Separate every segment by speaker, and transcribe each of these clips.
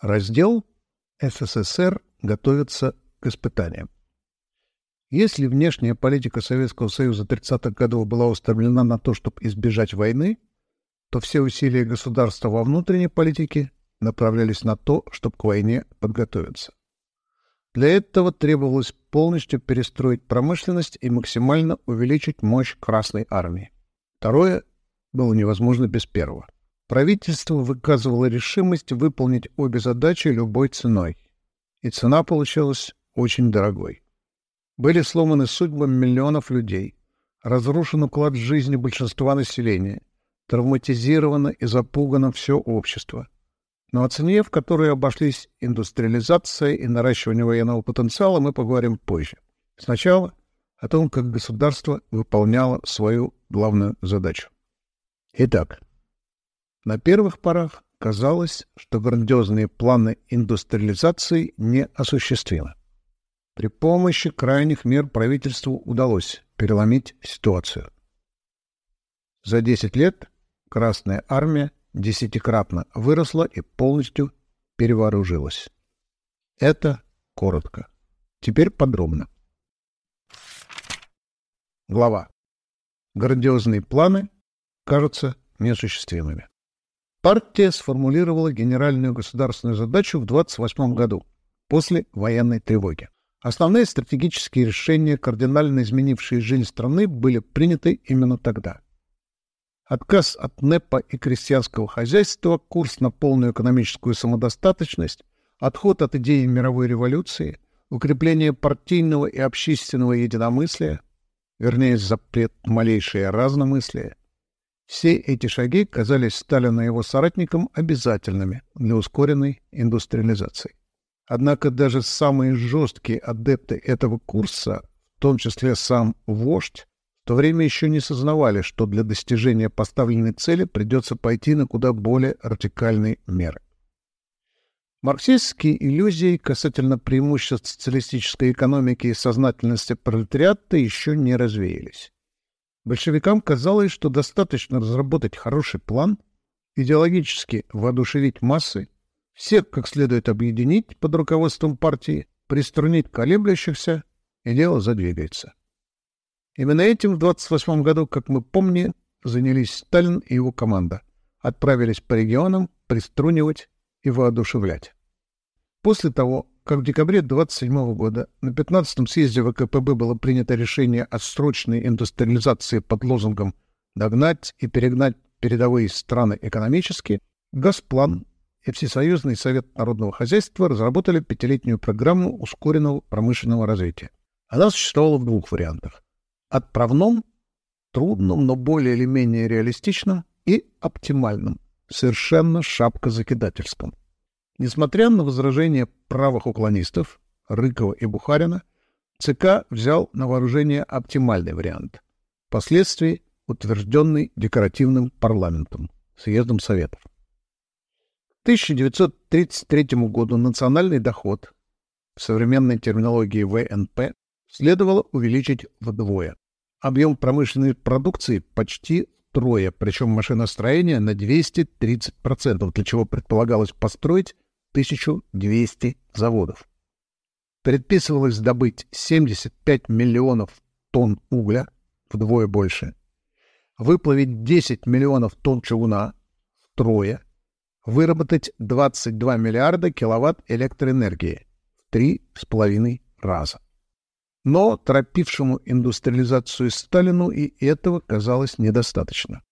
Speaker 1: Раздел «СССР готовится к испытаниям». Если внешняя политика Советского Союза 30-х годов была устремлена на то, чтобы избежать войны, то все усилия государства во внутренней политике направлялись на то, чтобы к войне подготовиться. Для этого требовалось полностью перестроить промышленность и максимально увеличить мощь Красной Армии. Второе было невозможно без первого. Правительство выказывало решимость выполнить обе задачи любой ценой. И цена получилась очень дорогой. Были сломаны судьбы миллионов людей, разрушен уклад жизни большинства населения, травматизировано и запугано все общество – но о цене, в которой обошлись индустриализация и наращивание военного потенциала, мы поговорим позже. Сначала о том, как государство выполняло свою главную задачу. Итак, на первых порах казалось, что грандиозные планы индустриализации неосуществимы. При помощи крайних мер правительству удалось переломить ситуацию. За 10 лет Красная Армия десятикратно выросла и полностью перевооружилась. Это коротко. Теперь подробно. Глава. Грандиозные планы кажутся неосуществимыми. Партия сформулировала генеральную государственную задачу в 28 году, после военной тревоги. Основные стратегические решения, кардинально изменившие жизнь страны, были приняты именно тогда – отказ от НЭПа и крестьянского хозяйства, курс на полную экономическую самодостаточность, отход от идеи мировой революции, укрепление партийного и общественного единомыслия, вернее, запрет малейшее разномыслие. Все эти шаги казались Сталину и его соратникам обязательными для ускоренной индустриализации. Однако даже самые жесткие адепты этого курса, в том числе сам вождь, в то время еще не сознавали, что для достижения поставленной цели придется пойти на куда более радикальные меры. Марксистские иллюзии касательно преимуществ социалистической экономики и сознательности пролетариата еще не развеялись. Большевикам казалось, что достаточно разработать хороший план, идеологически воодушевить массы, всех как следует объединить под руководством партии, приструнить колеблющихся, и дело задвигается. Именно этим в 28 году, как мы помним, занялись Сталин и его команда. Отправились по регионам приструнивать и воодушевлять. После того, как в декабре 27 года на 15-м съезде ВКПБ было принято решение о срочной индустриализации под лозунгом «догнать и перегнать передовые страны экономически», Газплан и Всесоюзный совет народного хозяйства разработали пятилетнюю программу ускоренного промышленного развития. Она существовала в двух вариантах отправном, трудном, но более или менее реалистичном и оптимальном, совершенно шапкозакидательском. Несмотря на возражения правых уклонистов Рыкова и Бухарина, ЦК взял на вооружение оптимальный вариант, впоследствии утвержденный декоративным парламентом, съездом Советов. К 1933 году национальный доход в современной терминологии ВНП следовало увеличить вдвое объем промышленной продукции почти трое, причем машиностроение на 230%, для чего предполагалось построить 1200 заводов. Предписывалось добыть 75 миллионов тонн угля, вдвое больше, выплавить 10 миллионов тонн чугуна, втрое, выработать 22 миллиарда киловатт электроэнергии, в три с половиной раза. Но торопившему индустриализацию Сталину и этого казалось недостаточно.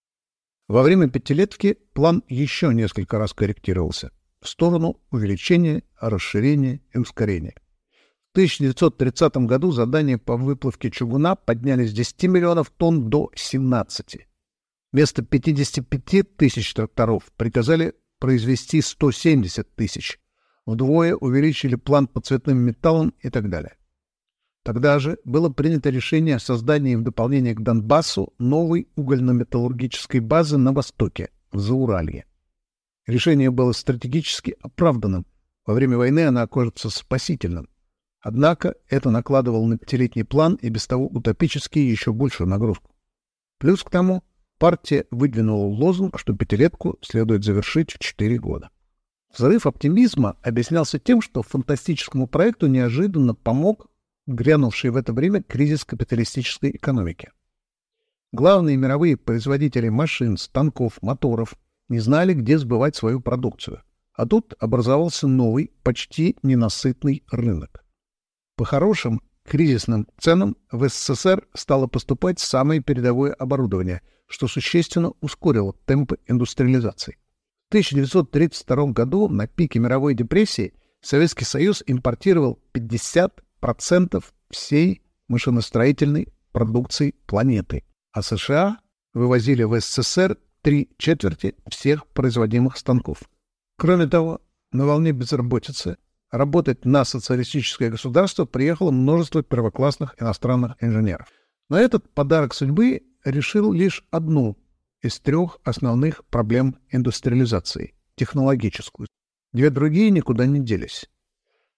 Speaker 1: Во время пятилетки план еще несколько раз корректировался в сторону увеличения, расширения и ускорения. В 1930 году задания по выплавке чугуна подняли с 10 миллионов тонн до 17. Вместо 55 тысяч тракторов приказали произвести 170 тысяч. Вдвое увеличили план по цветным металлам и так далее. Тогда же было принято решение о создании в дополнение к Донбассу новой угольно-металлургической базы на востоке, в Зауралье. Решение было стратегически оправданным. Во время войны она окажется спасительным. Однако это накладывало на пятилетний план и без того утопически еще большую нагрузку. Плюс к тому партия выдвинула лозунг, что пятилетку следует завершить в четыре года. Взрыв оптимизма объяснялся тем, что фантастическому проекту неожиданно помог грянувший в это время кризис капиталистической экономики. Главные мировые производители машин, станков, моторов не знали, где сбывать свою продукцию. А тут образовался новый, почти ненасытный рынок. По хорошим кризисным ценам в СССР стало поступать самое передовое оборудование, что существенно ускорило темпы индустриализации. В 1932 году на пике мировой депрессии Советский Союз импортировал 50% всей машиностроительной продукции планеты а США вывозили в СССР три четверти всех производимых станков. Кроме того, на волне безработицы работать на социалистическое государство приехало множество первоклассных иностранных инженеров. Но этот подарок судьбы решил лишь одну из трех основных проблем индустриализации – технологическую. Две другие никуда не делись.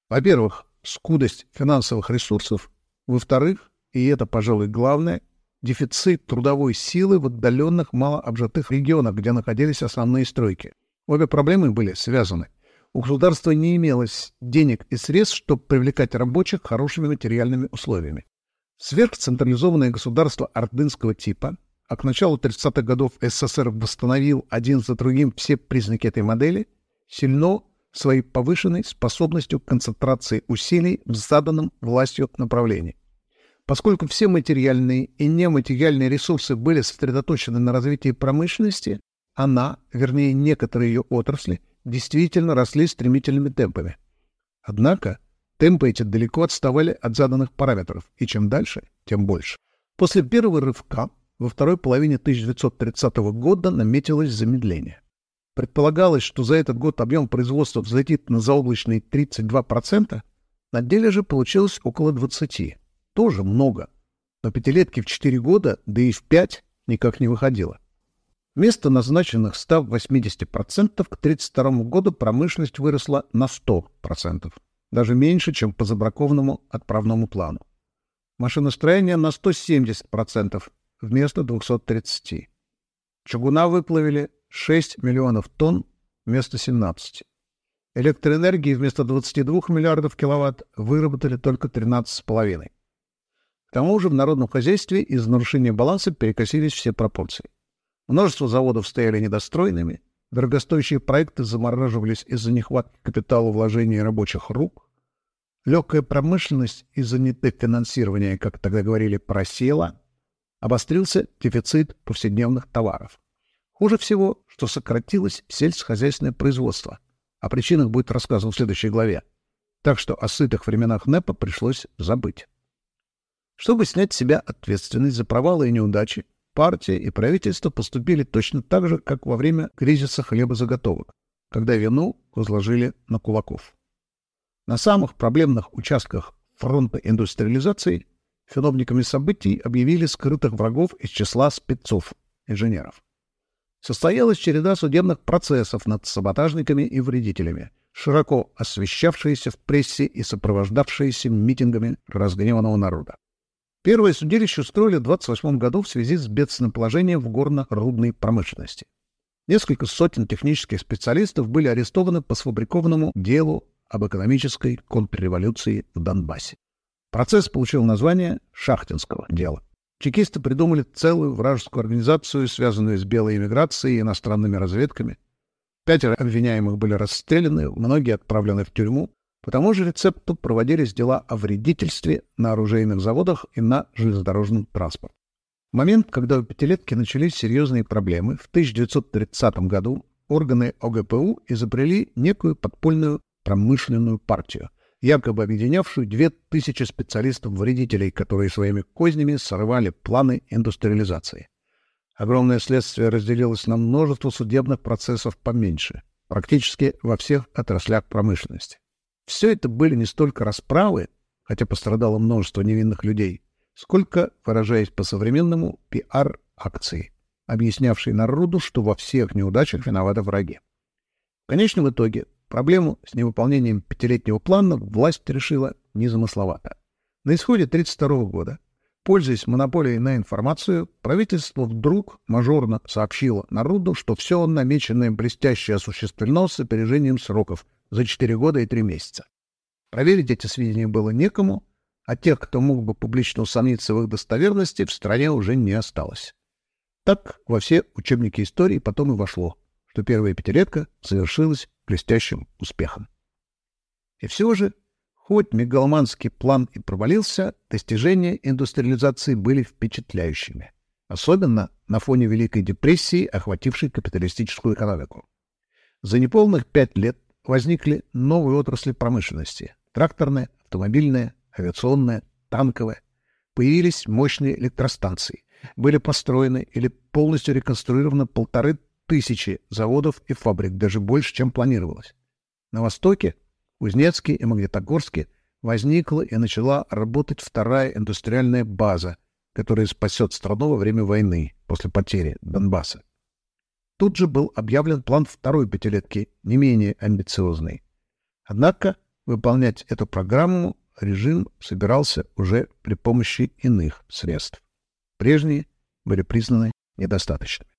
Speaker 1: Во-первых, скудость финансовых ресурсов. Во-вторых, и это, пожалуй, главное, дефицит трудовой силы в отдаленных малообжитых регионах, где находились основные стройки. Обе проблемы были связаны. У государства не имелось денег и средств, чтобы привлекать рабочих хорошими материальными условиями. Сверхцентрализованное государство ордынского типа, а к началу 30-х годов СССР восстановил один за другим все признаки этой модели, сильно своей повышенной способностью к концентрации усилий в заданном властью направлении. Поскольку все материальные и нематериальные ресурсы были сосредоточены на развитии промышленности, она, вернее некоторые ее отрасли, действительно росли стремительными темпами. Однако темпы эти далеко отставали от заданных параметров, и чем дальше, тем больше. После первого рывка во второй половине 1930 года наметилось замедление. Предполагалось, что за этот год объем производства взлетит на заоблачные 32%, на деле же получилось около 20% тоже много, но пятилетки в 4 года, да и в 5 никак не выходило. Вместо назначенных 180% к 1932 году промышленность выросла на 100%, даже меньше, чем по забракованному отправному плану. Машиностроение на 170% вместо 230. Чугуна выплавили 6 миллионов тонн вместо 17. Электроэнергии вместо 22 миллиардов киловатт выработали только 13,5. К тому же в народном хозяйстве из нарушения баланса перекосились все пропорции. Множество заводов стояли недостроенными, дорогостоящие проекты замораживались из-за нехватки капитала вложений рабочих рук, легкая промышленность из-за недофинансирования, как тогда говорили, просела, обострился дефицит повседневных товаров. Хуже всего, что сократилось сельскохозяйственное производство. О причинах будет рассказано в следующей главе. Так что о сытых временах НЭПа пришлось забыть. Чтобы снять с себя ответственность за провалы и неудачи, партия и правительство поступили точно так же, как во время кризиса хлебозаготовок, когда вину возложили на кулаков. На самых проблемных участках фронта индустриализации феномениками событий объявили скрытых врагов из числа спецов, инженеров. Состоялась череда судебных процессов над саботажниками и вредителями, широко освещавшиеся в прессе и сопровождавшиеся митингами разгневанного народа. Первое судилище устроили в 28 году в связи с бедственным положением в горно-рудной промышленности. Несколько сотен технических специалистов были арестованы по сфабрикованному делу об экономической контрреволюции в Донбассе. Процесс получил название «Шахтинского дела». Чекисты придумали целую вражескую организацию, связанную с белой эмиграцией и иностранными разведками. Пятеро обвиняемых были расстреляны, многие отправлены в тюрьму, по тому же рецепту проводились дела о вредительстве на оружейных заводах и на железнодорожном транспорте. В момент, когда у пятилетки начались серьезные проблемы, в 1930 году органы ОГПУ изобрели некую подпольную промышленную партию, якобы объединявшую две тысячи специалистов-вредителей, которые своими кознями сорвали планы индустриализации. Огромное следствие разделилось на множество судебных процессов поменьше, практически во всех отраслях промышленности. Все это были не столько расправы, хотя пострадало множество невинных людей, сколько, выражаясь по-современному, пиар-акции, объяснявшие народу, что во всех неудачах виноваты враги. В конечном итоге проблему с невыполнением пятилетнего плана власть решила незамысловато. На исходе 1932 года Пользуясь монополией на информацию, правительство вдруг мажорно сообщило народу, что все намеченное блестяще осуществлено с опережением сроков за 4 года и 3 месяца. Проверить эти сведения было некому, а тех, кто мог бы публично усомниться в их достоверности, в стране уже не осталось. Так во все учебники истории потом и вошло, что первая пятилетка завершилась блестящим успехом. И все же Хоть мегалманский план и провалился, достижения индустриализации были впечатляющими. Особенно на фоне Великой депрессии, охватившей капиталистическую экономику. За неполных пять лет возникли новые отрасли промышленности – тракторная, автомобильная, авиационная, танковая. Появились мощные электростанции. Были построены или полностью реконструированы полторы тысячи заводов и фабрик, даже больше, чем планировалось. На Востоке Кузнецке и Магнитогорске возникла и начала работать вторая индустриальная база, которая спасет страну во время войны после потери Донбасса. Тут же был объявлен план второй пятилетки, не менее амбициозный. Однако выполнять эту программу режим собирался уже при помощи иных средств. Прежние были признаны недостаточными.